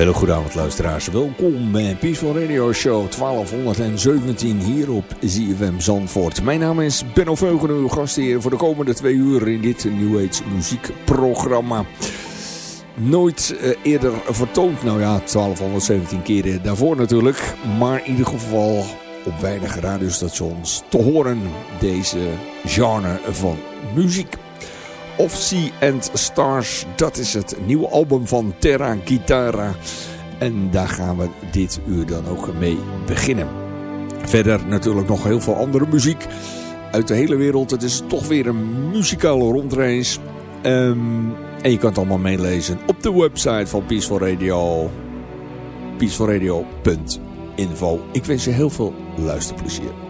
Hele goede avond luisteraars. Welkom bij Peaceful Radio Show 1217 hier op ZFM Zandvoort. Mijn naam is Benno Veugen, uw gastheer voor de komende twee uur in dit New Age muziekprogramma. Nooit eerder vertoond, nou ja, 1217 keren daarvoor natuurlijk. Maar in ieder geval op weinige radiostations te horen deze genre van muziek. Of Sea and Stars. Dat is het nieuwe album van Terra Guitarra. En daar gaan we dit uur dan ook mee beginnen. Verder natuurlijk nog heel veel andere muziek uit de hele wereld. Het is toch weer een muzikale rondreis. Ehm, en je kan het allemaal meelezen op de website van Peaceful Radio. peacefulradio.info. Ik wens je heel veel luisterplezier.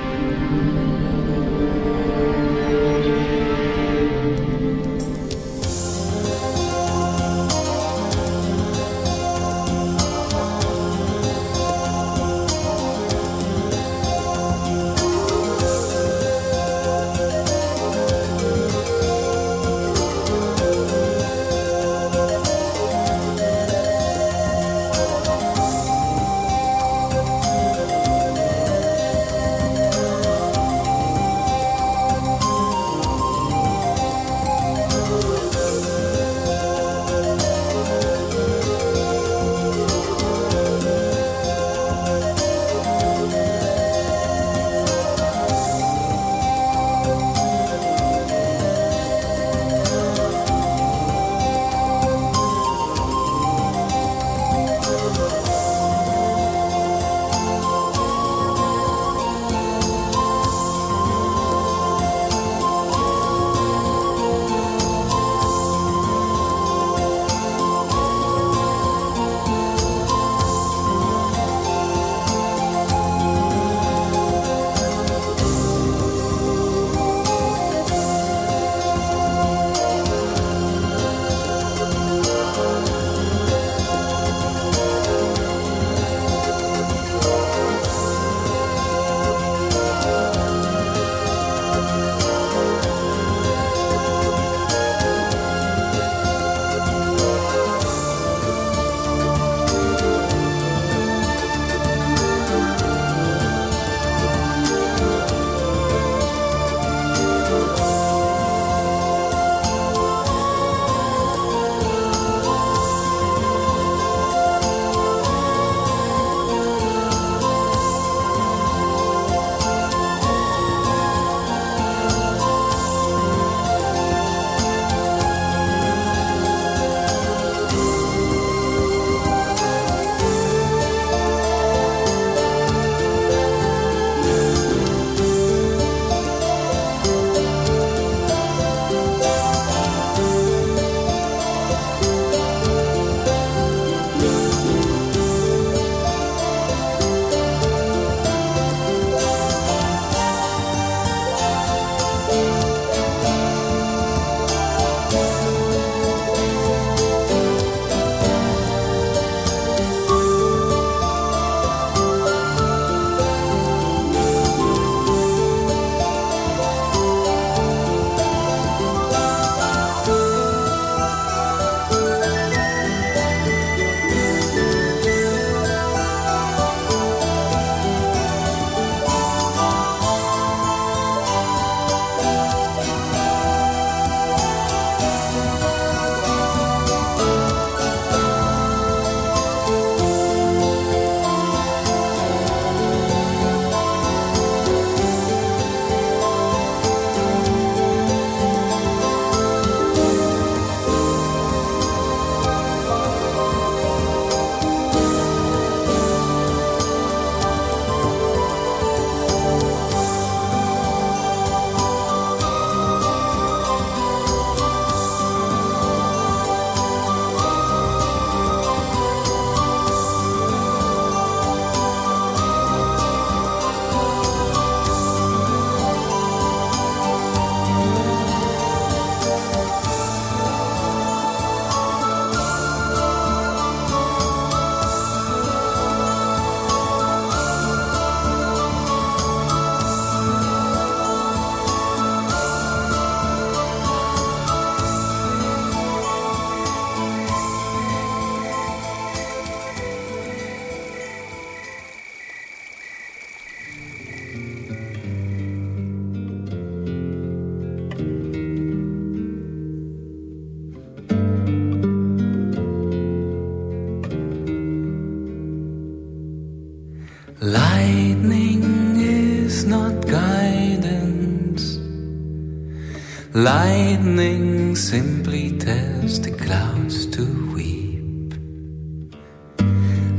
Lightning simply tells the clouds to weep.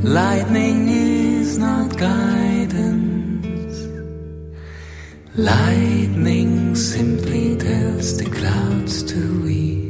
Lightning is not guidance. Lightning simply tells the clouds to weep.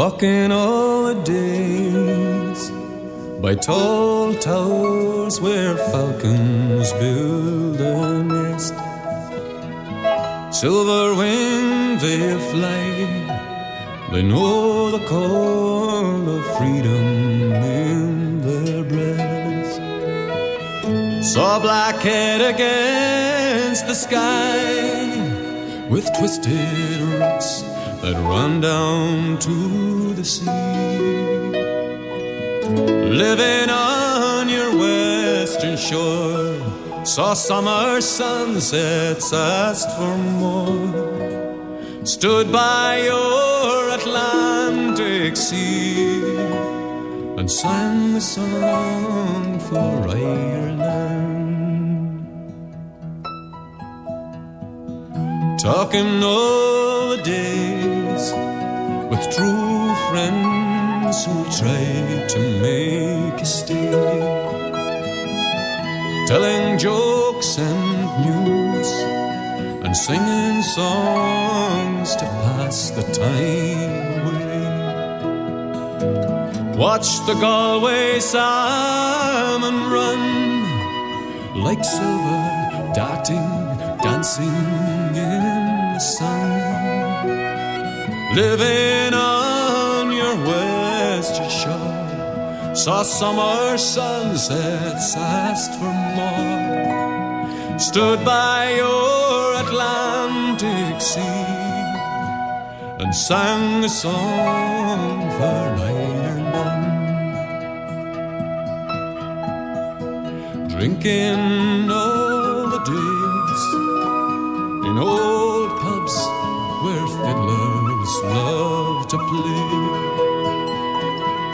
Walking all the days by tall towers where falcons build a nest. Silver winged they fly, they know the call of freedom in their breast. Saw black head against the sky with twisted roots that run down to the sea. living on your western shore. Saw summer sunsets, asked for more. Stood by your Atlantic sea and sang the song for Ireland. Talking all the days with true friends who tried to make you stay. Telling jokes and news and singing songs to pass the time away. Watch the Galway salmon run like silver darting, dancing in the sun. Living on your western shore Saw summer sunsets, asked for more. Stood by your Atlantic sea and sang a song for Ireland. Drinking all the days in old pubs where fiddlers love to play.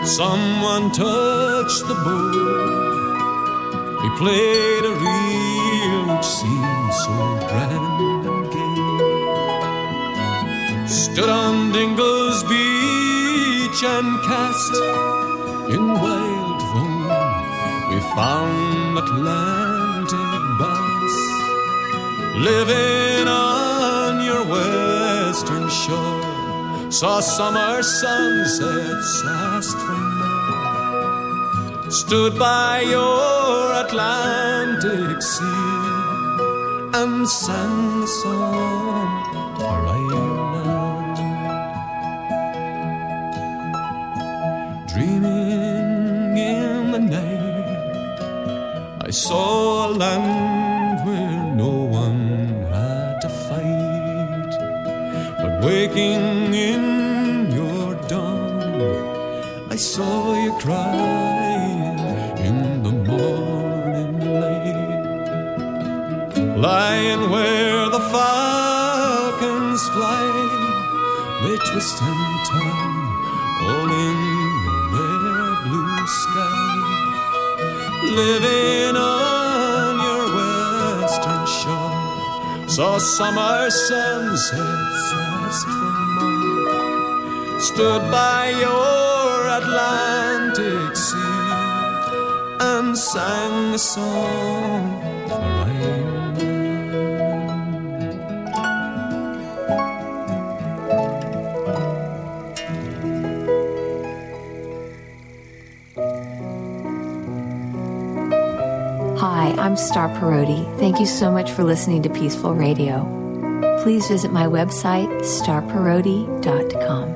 Someone touched the bow. He played a reel which seemed so grand and gay. Stood on Dingle's beach and cast in wild foam. We found Atlantic bass living on your shore. Saw summer sunsets, last more. Stood by your Atlantic sea and sang a song for Ireland. Dreaming in the night, I saw a land where no one had to fight. But waking crying in the morning light. Lying where the falcons fly, they twist and turn all in the red blue sky. Living on your western shore, saw summer sunsets, asked for more. Stood by your Atlantic sea and sang a song for. Hi, I'm Star Parodi. Thank you so much for listening to Peaceful Radio. Please visit my website, starparodi.com.